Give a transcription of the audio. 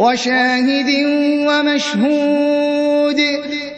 وَشَاهِدٍ وَمَشْهُودٍ.